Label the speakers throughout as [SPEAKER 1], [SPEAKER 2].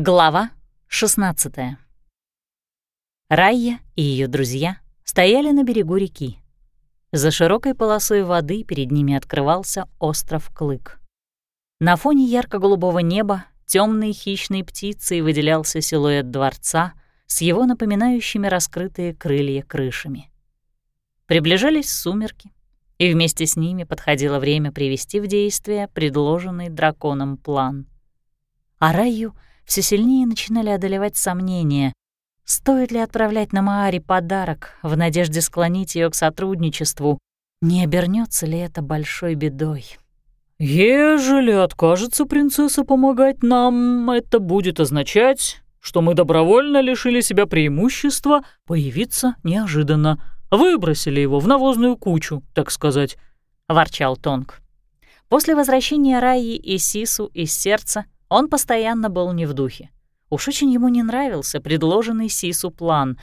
[SPEAKER 1] Глава 16 Райя и ее друзья стояли на берегу реки. За широкой полосой воды перед ними открывался остров Клык. На фоне ярко-голубого неба темной хищной птицей выделялся силуэт дворца с его напоминающими раскрытые крылья крышами. Приближались сумерки, и вместе с ними подходило время привести в действие предложенный драконом план. А Раю все сильнее начинали одолевать сомнения, стоит ли отправлять на Мааре подарок в надежде склонить ее к сотрудничеству, не обернется ли это большой бедой.
[SPEAKER 2] «Ежели откажется принцесса помогать нам, это будет означать, что мы добровольно лишили себя преимущества появиться неожиданно, выбросили его в навозную кучу, так сказать», —
[SPEAKER 1] ворчал Тонг. После возвращения Раи и Сису из сердца он постоянно был не в духе. Уж очень ему не нравился предложенный Сису план.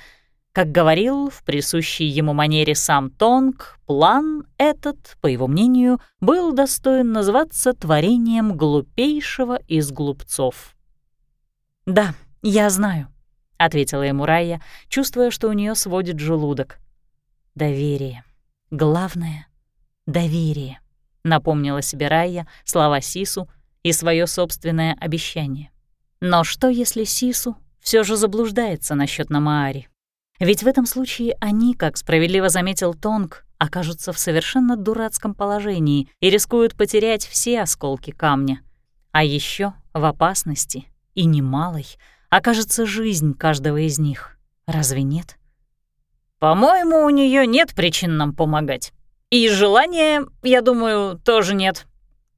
[SPEAKER 1] Как говорил в присущей ему манере сам Тонг, план этот, по его мнению, был достоин называться творением глупейшего из глупцов. «Да, я знаю», — ответила ему Рая, чувствуя, что у нее сводит желудок. «Доверие. Главное — доверие», — напомнила себе Рая слова Сису и свое собственное обещание. Но что, если Сису все же заблуждается насчет Намаари? Ведь в этом случае они, как справедливо заметил Тонг, окажутся в совершенно дурацком положении и рискуют потерять все осколки камня. А еще в опасности, и немалой, окажется жизнь каждого из них. Разве нет?
[SPEAKER 3] «По-моему, у нее нет причин нам помогать. И желания, я думаю, тоже нет», —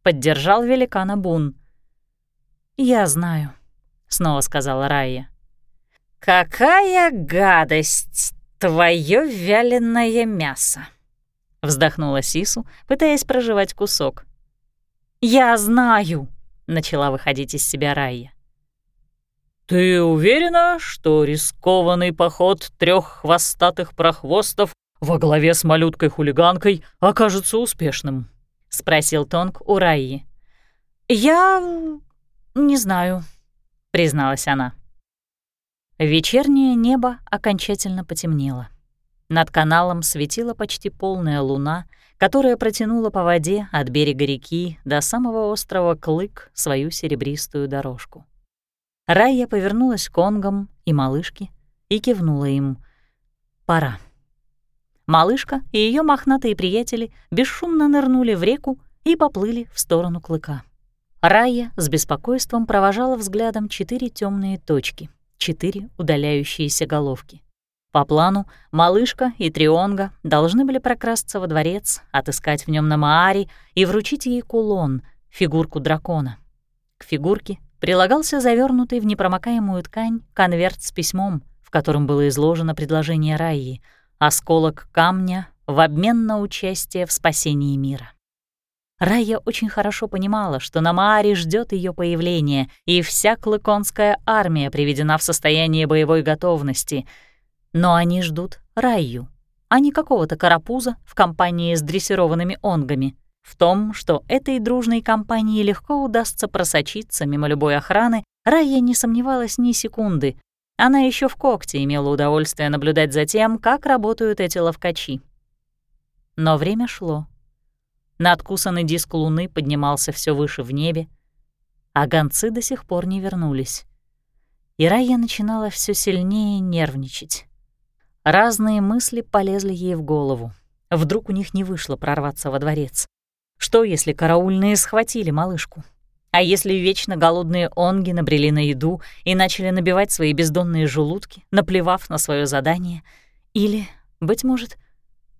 [SPEAKER 3] поддержал великана Бун.
[SPEAKER 1] «Я знаю», — снова сказала Райя.
[SPEAKER 3] «Какая гадость! Твое вяленое мясо!»
[SPEAKER 1] — вздохнула Сису, пытаясь проживать кусок. «Я знаю!» — начала выходить из себя Райя.
[SPEAKER 2] «Ты уверена, что рискованный поход трех хвостатых прохвостов во главе с малюткой-хулиганкой окажется успешным?»
[SPEAKER 1] — спросил Тонг у Райи. «Я... не знаю», призналась она. Вечернее небо окончательно потемнело. Над каналом светила почти полная луна, которая протянула по воде от берега реки до самого острова Клык свою серебристую дорожку. Райя повернулась к онгам и малышке и кивнула им. «Пора». Малышка и ее мохнатые приятели бесшумно нырнули в реку и поплыли в сторону Клыка. Рая с беспокойством провожала взглядом четыре темные точки, четыре удаляющиеся головки. По плану, малышка и Трионга должны были прокрасться во дворец, отыскать в нем Намаари и вручить ей кулон, фигурку дракона. К фигурке прилагался завернутый в непромокаемую ткань конверт с письмом, в котором было изложено предложение Раи — осколок камня в обмен на участие в спасении мира. Рая очень хорошо понимала, что на Мааре ждет ее появление, и вся клыконская армия приведена в состояние боевой готовности. Но они ждут Раю, а не какого-то карапуза в компании с дрессированными онгами. В том, что этой дружной компании легко удастся просочиться мимо любой охраны, Рая не сомневалась ни секунды. Она еще в когте имела удовольствие наблюдать за тем, как работают эти ловкачи. Но время шло. Надкусанный диск луны поднимался все выше в небе, а гонцы до сих пор не вернулись. И Райя начинала все сильнее нервничать. Разные мысли полезли ей в голову. Вдруг у них не вышло прорваться во дворец. Что, если караульные схватили малышку? А если вечно голодные онги набрели на еду и начали набивать свои бездонные желудки, наплевав на свое задание? Или, быть может,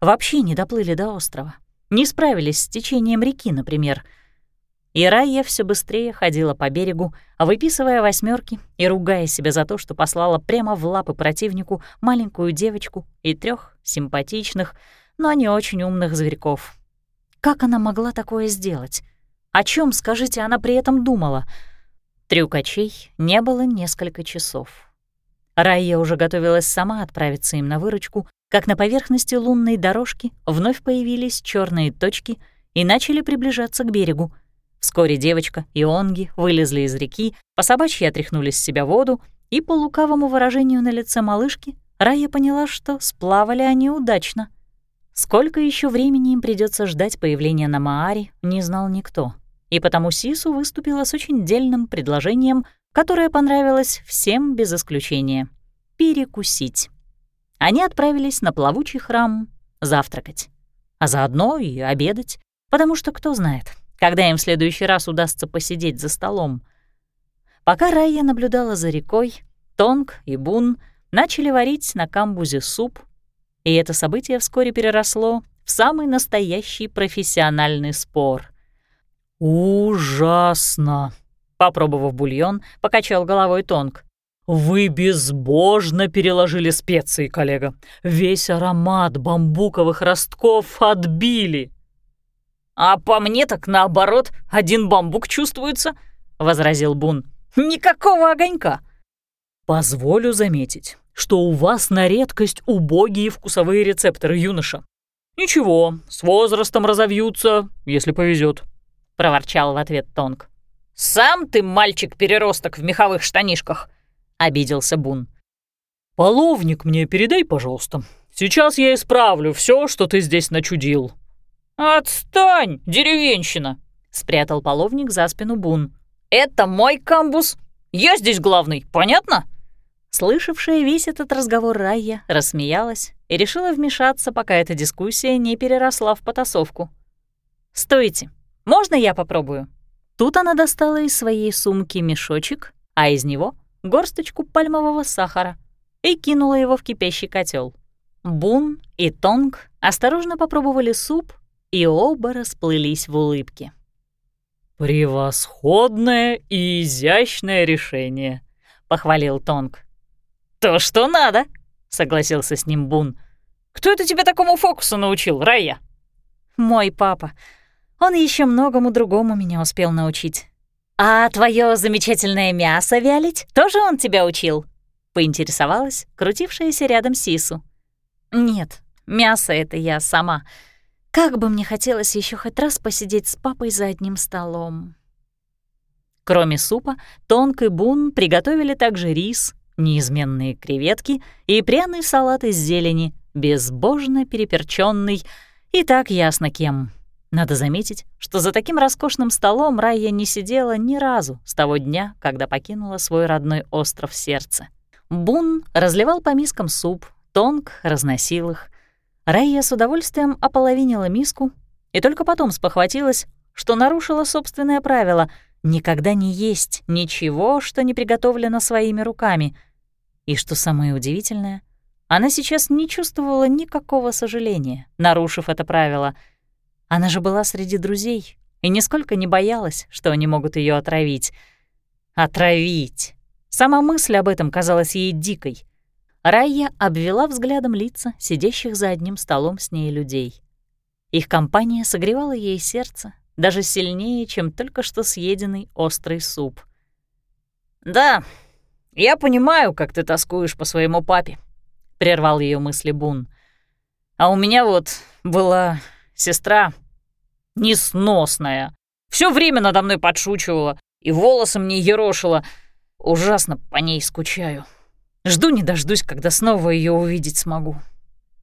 [SPEAKER 1] вообще не доплыли до острова? не справились с течением реки, например. И Райя все быстрее ходила по берегу, выписывая восьмерки и ругая себя за то, что послала прямо в лапы противнику маленькую девочку и трех симпатичных, но не очень умных зверьков. Как она могла такое сделать? О чем, скажите, она при этом думала? Трюкачей не было несколько часов. Райя уже готовилась сама отправиться им на выручку, как на поверхности лунной дорожки вновь появились черные точки и начали приближаться к берегу. Вскоре девочка и Онги вылезли из реки, по собачьи отряхнули с себя воду, и по лукавому выражению на лице малышки Рая поняла, что сплавали они удачно. Сколько еще времени им придется ждать появления на Мааре, не знал никто. И потому Сису выступила с очень дельным предложением, которое понравилось всем без исключения — перекусить. Они отправились на плавучий храм завтракать, а заодно и обедать, потому что кто знает, когда им в следующий раз удастся посидеть за столом. Пока Райя наблюдала за рекой, Тонг и Бун начали варить на камбузе суп, и это событие вскоре переросло в самый настоящий профессиональный спор.
[SPEAKER 2] «Ужасно!» — попробовав бульон, покачал головой Тонг. «Вы безбожно переложили специи, коллега. Весь аромат бамбуковых ростков отбили».
[SPEAKER 3] «А по мне так наоборот, один бамбук чувствуется», — возразил Бун. «Никакого огонька».
[SPEAKER 2] «Позволю заметить, что у вас на редкость убогие вкусовые рецепторы, юноша. Ничего, с возрастом разовьются, если повезет, проворчал в ответ Тонг.
[SPEAKER 3] «Сам ты мальчик-переросток в меховых штанишках», — обиделся Бун.
[SPEAKER 2] «Половник мне передай, пожалуйста. Сейчас я исправлю все, что ты здесь начудил».
[SPEAKER 3] «Отстань, деревенщина!» — спрятал половник за спину Бун. «Это мой камбус. Я здесь главный, понятно?»
[SPEAKER 1] Слышавшая весь этот разговор Райя рассмеялась и решила вмешаться, пока эта дискуссия не переросла в потасовку. «Стойте, можно я попробую?» Тут она достала из своей сумки мешочек, а из него — горсточку пальмового сахара и кинула его в кипящий котел. Бун и Тонг осторожно попробовали суп, и оба расплылись в улыбке.
[SPEAKER 2] «Превосходное и изящное решение», — похвалил Тонг.
[SPEAKER 3] «То, что надо», — согласился с ним Бун. «Кто это тебя такому фокусу научил, Рая?»
[SPEAKER 1] «Мой папа. Он еще многому другому меня успел научить». «А твое замечательное мясо вялить тоже он тебя учил?» — поинтересовалась крутившаяся рядом Сису. «Нет, мясо это я сама. Как бы мне хотелось еще хоть раз посидеть с папой за одним столом». Кроме супа, Тонк и Бун приготовили также рис, неизменные креветки и пряный салат из зелени, безбожно переперченный, и так ясно кем. Надо заметить, что за таким роскошным столом Райя не сидела ни разу с того дня, когда покинула свой родной остров сердца. Бун разливал по мискам суп, Тонг разносил их. Райя с удовольствием ополовинила миску и только потом спохватилась, что нарушила собственное правило — никогда не есть ничего, что не приготовлено своими руками — и что самое удивительное, она сейчас не чувствовала никакого сожаления, нарушив это правило. Она же была среди друзей и нисколько не боялась, что они могут ее отравить. Отравить! Сама мысль об этом казалась ей дикой. Райя обвела взглядом лица сидящих за одним столом с ней людей. Их компания согревала ей сердце даже сильнее, чем только что съеденный острый суп.
[SPEAKER 3] «Да, «Я понимаю, как ты тоскуешь по своему папе», — прервал ее мысли Бун. «А у меня вот была сестра несносная. Все время надо мной подшучивала и волосы мне ерошила. Ужасно по ней скучаю. Жду не дождусь, когда снова ее увидеть смогу».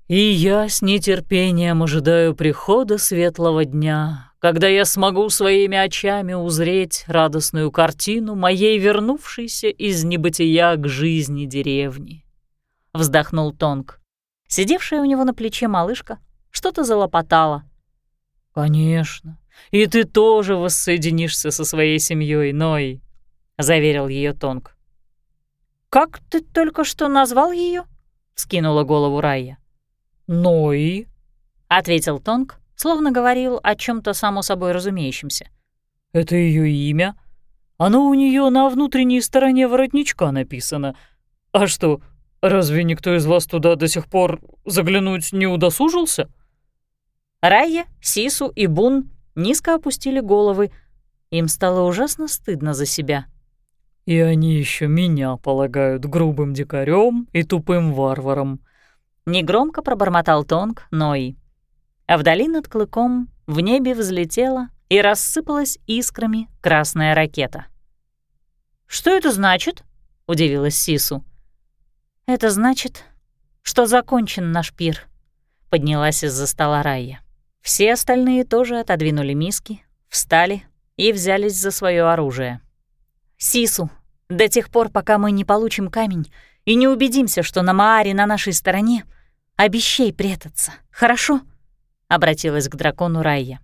[SPEAKER 2] «И я с нетерпением ожидаю прихода светлого дня, когда я смогу своими очами узреть радостную картину моей вернувшейся из небытия к жизни деревни.
[SPEAKER 1] Вздохнул Тонг. Сидевшая у него на плече малышка что-то залопотала.
[SPEAKER 2] «Конечно, и ты тоже воссоединишься со своей семьей, Ной», — заверил ее Тонг.
[SPEAKER 1] «Как ты только что назвал ее? скинула голову Райя.
[SPEAKER 2] «Ной», —
[SPEAKER 1] ответил Тонг, словно говорил о чем то само собой разумеющемся.
[SPEAKER 2] «Это ее имя? Оно у нее на внутренней стороне воротничка написано. А что, разве никто из вас туда до сих пор заглянуть не удосужился?»
[SPEAKER 1] Райя, Сису и Бун низко опустили головы. Им стало ужасно стыдно за себя.
[SPEAKER 2] «И они еще меня полагают грубым дикарем и тупым варваром», —
[SPEAKER 1] негромко пробормотал Тонг Ной. А вдали над клыком в небе взлетела и рассыпалась искрами красная ракета. «Что это значит?» — удивилась Сису. «Это значит, что закончен наш пир», — поднялась из-за стола Райя. Все остальные тоже отодвинули миски, встали и взялись за свое оружие. «Сису, до тех пор, пока мы не получим камень и не убедимся, что на Мааре на нашей стороне, обещай прятаться, хорошо?» — обратилась к дракону Райя.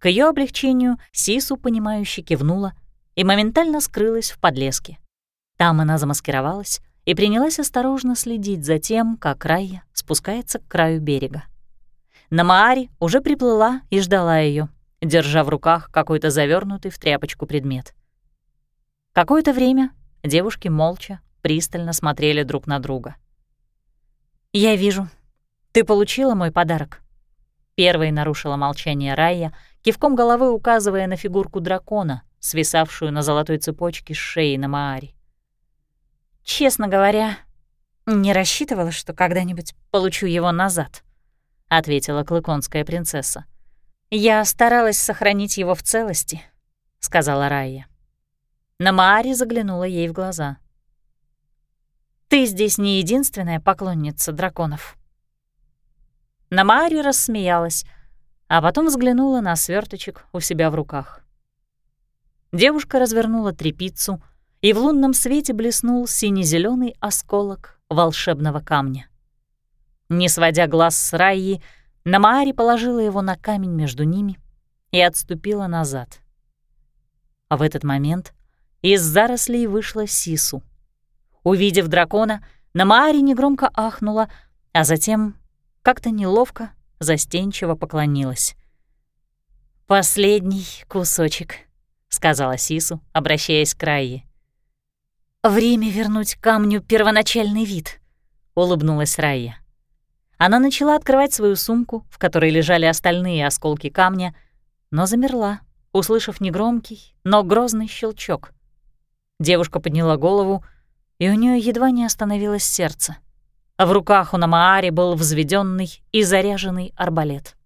[SPEAKER 1] К ее облегчению Сису, понимающе кивнула и моментально скрылась в подлеске. Там она замаскировалась и принялась осторожно следить за тем, как Райя спускается к краю берега. На Мааре уже приплыла и ждала ее, держа в руках какой-то завернутый в тряпочку предмет. Какое-то время девушки молча, пристально смотрели друг на друга. «Я вижу. Ты получила мой подарок?» Первой нарушила молчание Райя, кивком головы указывая на фигурку дракона, свисавшую на золотой цепочке с шеи на Мааре. «Честно говоря, не рассчитывала, что когда-нибудь получу его назад», — ответила клыконская принцесса. «Я старалась сохранить его в целости», — сказала Райя. На Мааре заглянула ей в глаза. «Ты здесь не единственная поклонница драконов». Намаари рассмеялась, а потом взглянула на сверточек у себя в руках. Девушка развернула трепицу, и в лунном свете блеснул сине зеленый осколок волшебного камня. Не сводя глаз с Райи, Намаари положила его на камень между ними и отступила назад. А в этот момент из зарослей вышла Сису. Увидев дракона, Намаари негромко ахнула, а затем как-то неловко, застенчиво поклонилась. «Последний кусочек», — сказала Сису, обращаясь к Райе. «Время вернуть камню первоначальный вид», — улыбнулась Райя. Она начала открывать свою сумку, в которой лежали остальные осколки камня, но замерла, услышав негромкий, но грозный щелчок. Девушка подняла голову, и у нее едва не остановилось сердце а в руках у Намаари был взведенный и заряженный арбалет.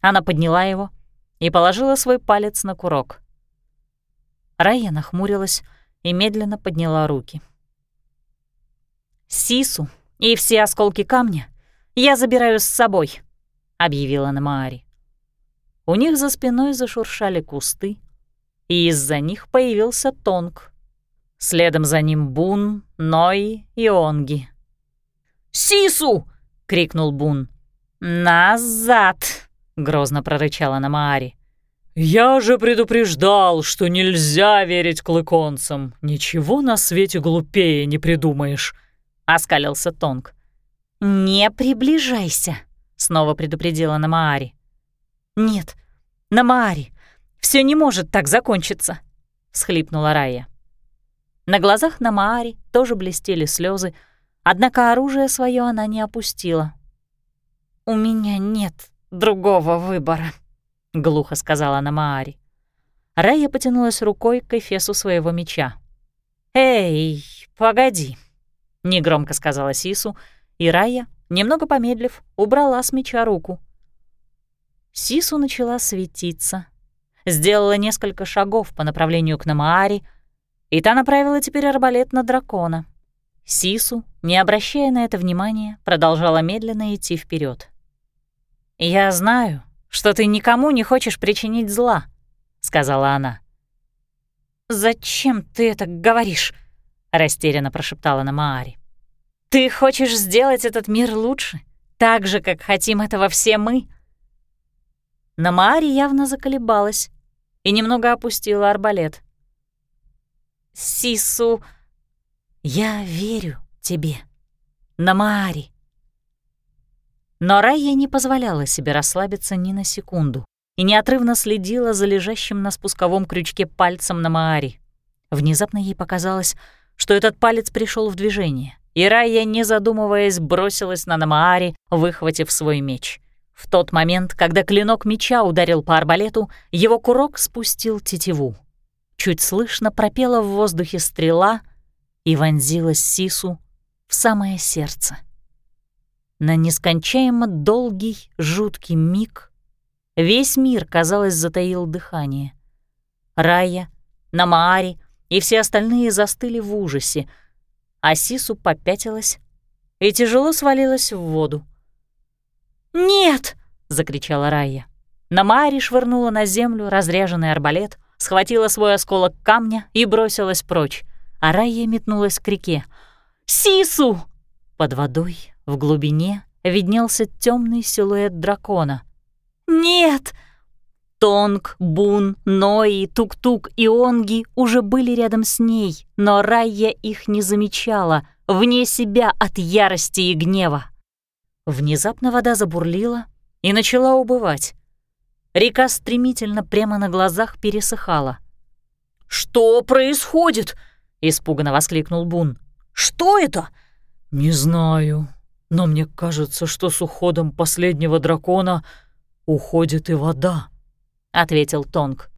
[SPEAKER 1] Она подняла его и положила свой палец на курок. Райя нахмурилась и медленно подняла руки. «Сису и все осколки камня я забираю с собой», — объявила Намаари. У них за спиной зашуршали кусты, и из-за них появился Тонг. Следом за ним Бун, Ной и Онги. Сису!» — крикнул Бун. «Назад!» — грозно прорычала Намаари.
[SPEAKER 2] «Я же предупреждал, что нельзя верить клыконцам. Ничего на свете глупее не придумаешь», — оскалился Тонг.
[SPEAKER 1] «Не приближайся», — снова предупредила Намаари. «Нет, Намаари, все не может так закончиться», — схлипнула Рая. На глазах Намаари тоже блестели слезы, Однако оружие свое она не опустила. «У меня нет другого выбора», — глухо сказала она Маари. Рая потянулась рукой к эфесу своего меча. «Эй, погоди», — негромко сказала Сису, и Рая, немного помедлив, убрала с меча руку. Сису начала светиться, сделала несколько шагов по направлению к Намаари, и та направила теперь арбалет на дракона. Сису, не обращая на это внимания, продолжала медленно идти вперед. «Я знаю, что ты никому не хочешь причинить зла», — сказала она. «Зачем ты это говоришь?» — растерянно прошептала Намаари. «Ты хочешь сделать этот мир лучше, так же, как хотим этого все мы?» Намаари явно заколебалась и немного опустила арбалет. «Сису...» «Я верю тебе, Намаари». Но Райя не позволяла себе расслабиться ни на секунду и неотрывно следила за лежащим на спусковом крючке пальцем Намаари. Внезапно ей показалось, что этот палец пришел в движение, и не задумываясь, бросилась на Намаари, выхватив свой меч. В тот момент, когда клинок меча ударил по арбалету, его курок спустил тетиву. Чуть слышно пропела в воздухе стрела — и вонзилась Сису в самое сердце. На нескончаемо долгий, жуткий миг Весь мир, казалось, затаил дыхание. Рая, Намаари и все остальные застыли в ужасе, а Сису попятилась и тяжело свалилась в воду. «Нет!» — закричала Рая. Намаари швырнула на землю разряженный арбалет, схватила свой осколок камня и бросилась прочь, а Рая метнулась к реке. «Сису!» Под водой, в глубине, виднелся темный силуэт дракона. «Нет!» Тонг, Бун, Нои, Тук-Тук и Онги уже были рядом с ней, но Райя их не замечала, вне себя от ярости и гнева. Внезапно вода забурлила и начала убывать. Река стремительно прямо на глазах пересыхала. «Что происходит?» — испуганно воскликнул Бун. «Что это?»
[SPEAKER 2] «Не знаю, но мне кажется, что с уходом последнего дракона уходит и вода», — ответил Тонг.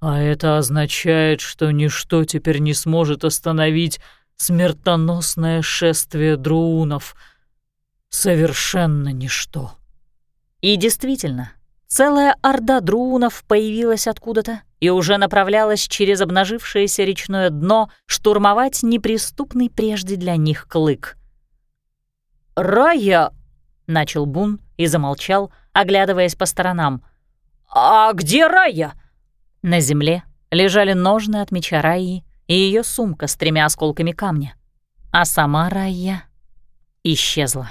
[SPEAKER 2] «А это означает, что ничто теперь не сможет остановить смертоносное шествие друунов. Совершенно ничто».
[SPEAKER 1] И действительно, целая орда друунов появилась откуда-то и уже направлялась через обнажившееся речное дно штурмовать неприступный прежде для них клык.
[SPEAKER 3] «Рая!» — начал Бун и замолчал, оглядываясь по сторонам. «А где Рая?»
[SPEAKER 1] На земле лежали ножны от меча Раи и ее сумка с тремя осколками камня. А сама Рая исчезла.